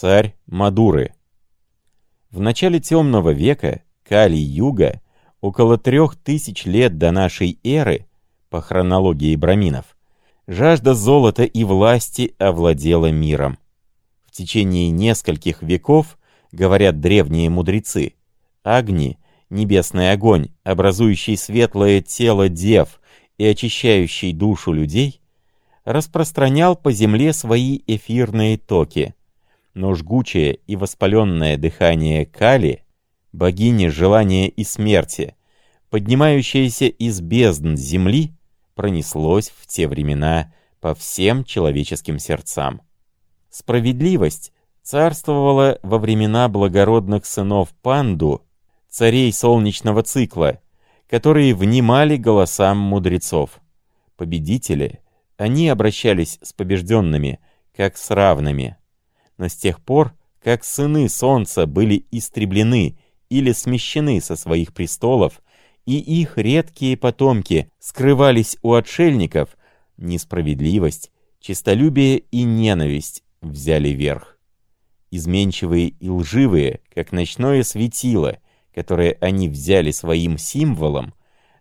Царь Мадуры. В начале темного века Кали-Юга, около трех тысяч лет до нашей эры, по хронологии браминов, жажда золота и власти овладела миром. В течение нескольких веков, говорят древние мудрецы, Агни, небесный огонь, образующий светлое тело дев и очищающий душу людей, распространял по земле свои эфирные токи. Но жгучее и воспаленное дыхание Кали, богини желания и смерти, поднимающееся из бездн земли, пронеслось в те времена по всем человеческим сердцам. Справедливость царствовала во времена благородных сынов Панду, царей солнечного цикла, которые внимали голосам мудрецов. Победители, они обращались с побежденными, как с равными. Но с тех пор, как сыны солнца были истреблены или смещены со своих престолов, и их редкие потомки скрывались у отшельников, несправедливость, честолюбие и ненависть взяли верх. Изменчивые и лживые, как ночное светило, которое они взяли своим символом,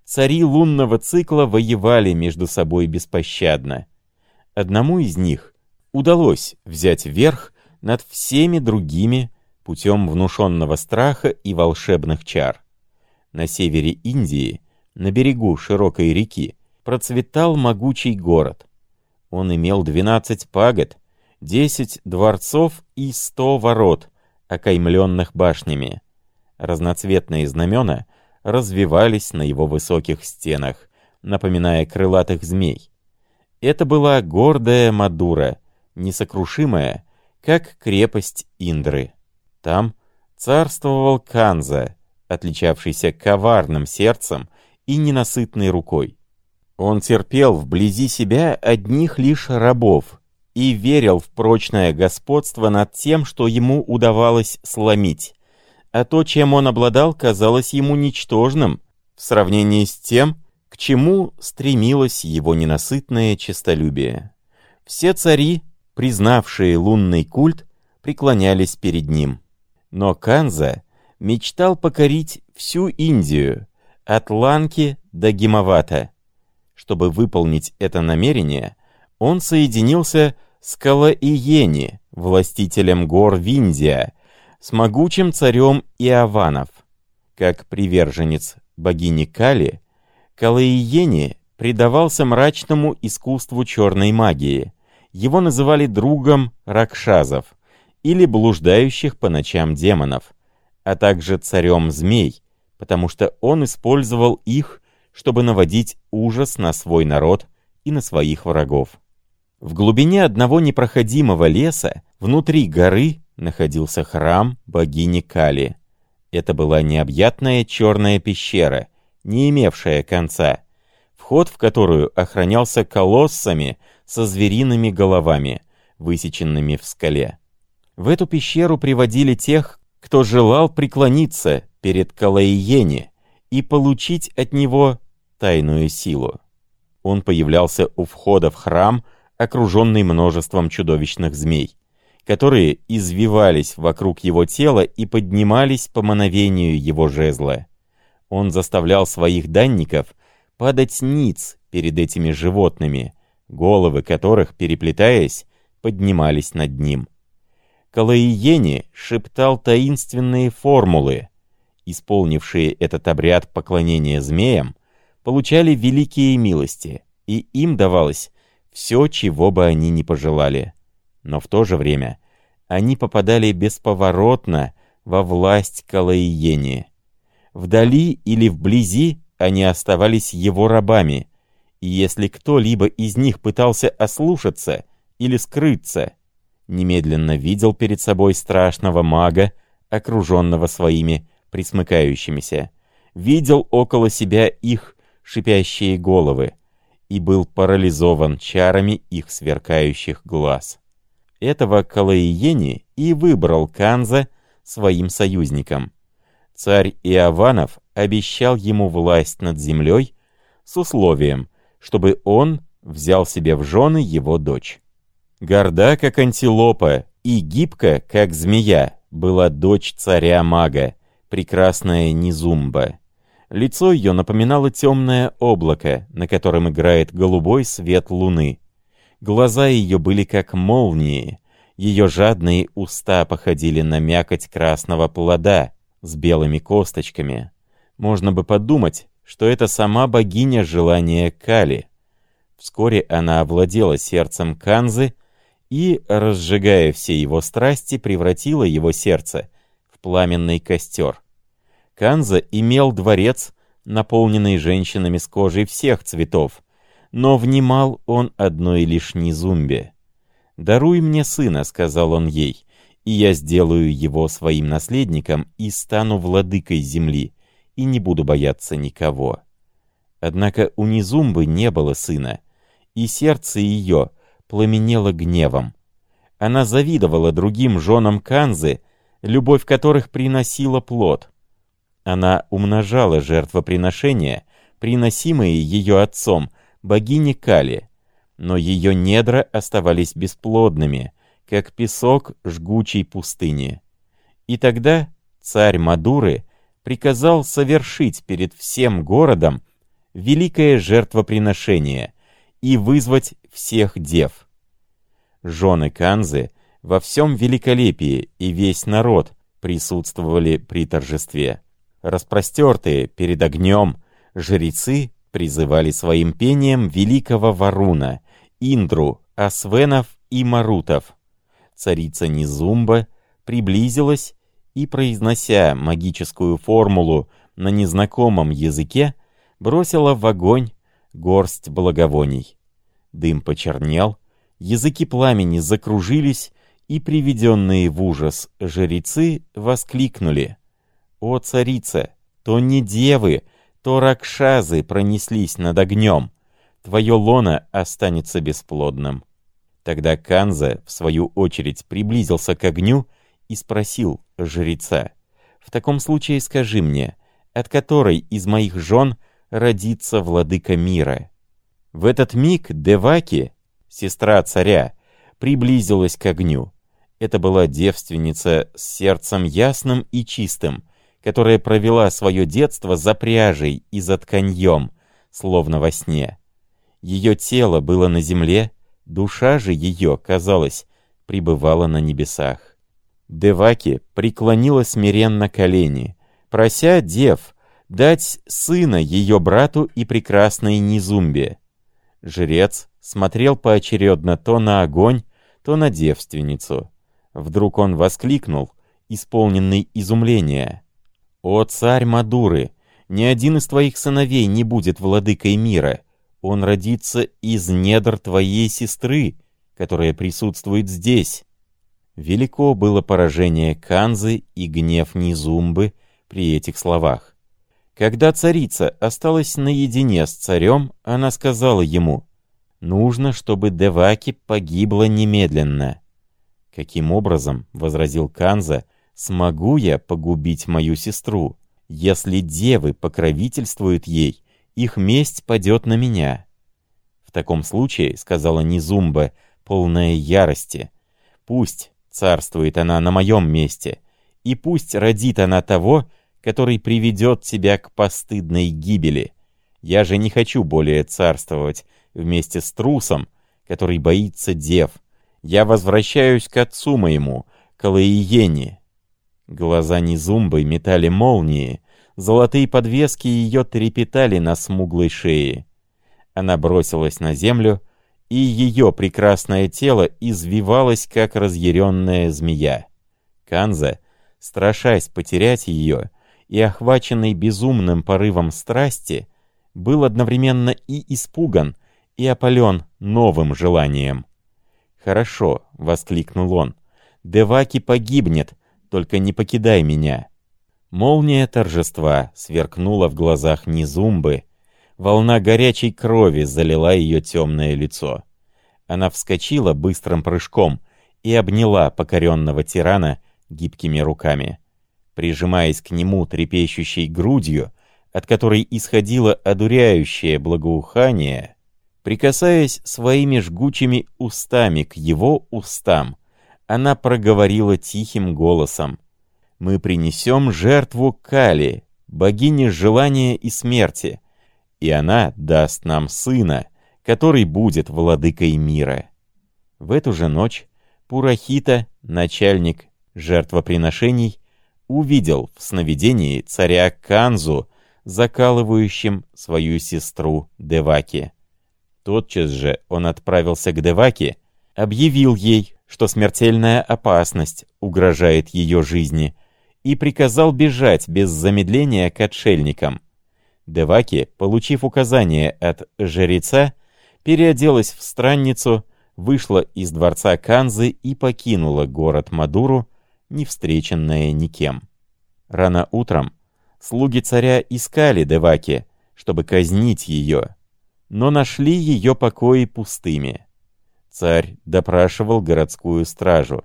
цари лунного цикла воевали между собой беспощадно. Одному из них удалось взять верх над всеми другими путем внушенного страха и волшебных чар. На севере Индии, на берегу широкой реки, процветал могучий город. Он имел 12 пагод, 10 дворцов и 100 ворот, окаймленных башнями. Разноцветные знамена развивались на его высоких стенах, напоминая крылатых змей. Это была гордая Мадура, несокрушимая, как крепость Индры. Там царствовал Канза, отличавшийся коварным сердцем и ненасытной рукой. Он терпел вблизи себя одних лишь рабов и верил в прочное господство над тем, что ему удавалось сломить, а то, чем он обладал, казалось ему ничтожным в сравнении с тем, к чему стремилось его ненасытное честолюбие. Все цари, признавшие лунный культ, преклонялись перед ним. Но Канза мечтал покорить всю Индию, от Ланки до Гимавата, чтобы выполнить это намерение, он соединился с Калаиени, властителем гор Виндия, с могучим царем Иованов. Как приверженец богини Кали, Калаиени предавался мрачному искусству черной магии. Его называли другом ракшазов или блуждающих по ночам демонов, а также царем змей, потому что он использовал их чтобы наводить ужас на свой народ и на своих врагов. В глубине одного непроходимого леса, внутри горы, находился храм богини Кали. Это была необъятная черная пещера, не имевшая конца, вход в которую охранялся колоссами со звериными головами, высеченными в скале. В эту пещеру приводили тех, кто желал преклониться перед Калаиени и получить от него тайную силу. Он появлялся у входа в храм, окруженный множеством чудовищных змей, которые извивались вокруг его тела и поднимались по мановению его жезла. Он заставлял своих данников падать ниц перед этими животными, головы которых, переплетаясь, поднимались над ним. Калаиени шептал таинственные формулы. Исполнившие этот обряд поклонения змеям, получали великие милости, и им давалось все, чего бы они ни пожелали. Но в то же время они попадали бесповоротно во власть Калаиени. Вдали или вблизи они оставались его рабами, и если кто-либо из них пытался ослушаться или скрыться, немедленно видел перед собой страшного мага, окруженного своими присмыкающимися, видел около себя их шипящие головы, и был парализован чарами их сверкающих глаз. Этого Калаиени и выбрал Канза своим союзником. Царь Иованов обещал ему власть над землей с условием, чтобы он взял себе в жены его дочь. Горда, как антилопа, И гибко, как змея, была дочь царя-мага, прекрасная Низумба. Лицо ее напоминало темное облако, на котором играет голубой свет луны. Глаза ее были как молнии, ее жадные уста походили на мякоть красного плода с белыми косточками. Можно бы подумать, что это сама богиня желания Кали. Вскоре она овладела сердцем Канзы и, разжигая все его страсти, превратила его сердце в пламенный костер. Канза имел дворец, наполненный женщинами с кожей всех цветов, но внимал он одной лишь Низумбе. «Даруй мне сына», — сказал он ей, — «и я сделаю его своим наследником и стану владыкой земли, и не буду бояться никого». Однако у Низумбы не было сына, и сердце ее пламенело гневом. Она завидовала другим женам Канзы, любовь которых приносила плод. Она умножала жертвоприношения, приносимые ее отцом, богине Кали, но ее недра оставались бесплодными, как песок жгучей пустыни. И тогда царь Мадуры приказал совершить перед всем городом великое жертвоприношение и вызвать всех дев. Жены Канзы во всем великолепии и весь народ присутствовали при торжестве. Распростертые перед огнем, жрецы призывали своим пением великого Варуна, Индру, Асвенов и Марутов. Царица Низумба приблизилась и, произнося магическую формулу на незнакомом языке, бросила в огонь горсть благовоний. Дым почернел, языки пламени закружились, и приведенные в ужас жрецы воскликнули. «О, царица, то не девы, то ракшазы пронеслись над огнем. Твое лоно останется бесплодным». Тогда Канза, в свою очередь, приблизился к огню и спросил жреца, «В таком случае скажи мне, от которой из моих жен родится владыка мира?» В этот миг Деваки, сестра царя, приблизилась к огню. Это была девственница с сердцем ясным и чистым, которая провела свое детство за пряжей и за тканьем, словно во сне. Ее тело было на земле, душа же ее, казалось, пребывала на небесах. Деваки преклонила смиренно колени, прося дев дать сына ее брату и прекрасной Низумбе. Жрец смотрел поочередно то на огонь, то на девственницу. Вдруг он воскликнул, исполненный изумления. «О, царь Мадуры! Ни один из твоих сыновей не будет владыкой мира. Он родится из недр твоей сестры, которая присутствует здесь». Велико было поражение Канзы и гнев Низумбы при этих словах. Когда царица осталась наедине с царем, она сказала ему, «Нужно, чтобы Деваки погибла немедленно». «Каким образом?» — возразил Канза — смогу я погубить мою сестру? Если девы покровительствуют ей, их месть падет на меня. В таком случае, — сказала Низумба, полная ярости, — пусть царствует она на моем месте, и пусть родит она того, который приведет тебя к постыдной гибели. Я же не хочу более царствовать вместе с трусом, который боится дев. Я возвращаюсь к отцу моему, к Алаиене, Глаза Низумбы метали молнии, золотые подвески ее трепетали на смуглой шее. Она бросилась на землю, и ее прекрасное тело извивалось, как разъяренная змея. Канза, страшась потерять ее и охваченный безумным порывом страсти, был одновременно и испуган, и опален новым желанием. «Хорошо», — воскликнул он, — «Деваки погибнет, только не покидай меня». Молния торжества сверкнула в глазах Низумбы, волна горячей крови залила ее темное лицо. Она вскочила быстрым прыжком и обняла покоренного тирана гибкими руками. Прижимаясь к нему трепещущей грудью, от которой исходило одуряющее благоухание, прикасаясь своими жгучими устами к его устам, она проговорила тихим голосом. «Мы принесем жертву Кали, богине желания и смерти, и она даст нам сына, который будет владыкой мира». В эту же ночь Пурахита, начальник жертвоприношений, увидел в сновидении царя Канзу, закалывающим свою сестру Деваки. Тотчас же он отправился к Деваке, объявил ей, что смертельная опасность угрожает ее жизни, и приказал бежать без замедления к отшельникам. Деваки, получив указание от жреца, переоделась в странницу, вышла из дворца Канзы и покинула город Мадуру, не встреченная никем. Рано утром слуги царя искали Деваки, чтобы казнить ее, но нашли ее покои пустыми. Царь допрашивал городскую стражу.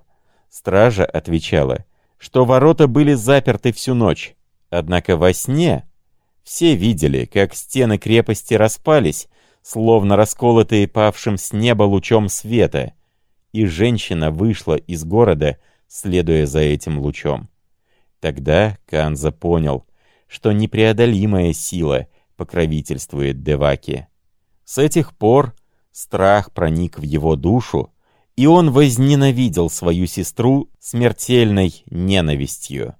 Стража отвечала, что ворота были заперты всю ночь, однако во сне все видели, как стены крепости распались, словно расколотые павшим с неба лучом света, и женщина вышла из города, следуя за этим лучом. Тогда Канза понял, что непреодолимая сила покровительствует Деваке. С этих пор страх проник в его душу, и он возненавидел свою сестру смертельной ненавистью.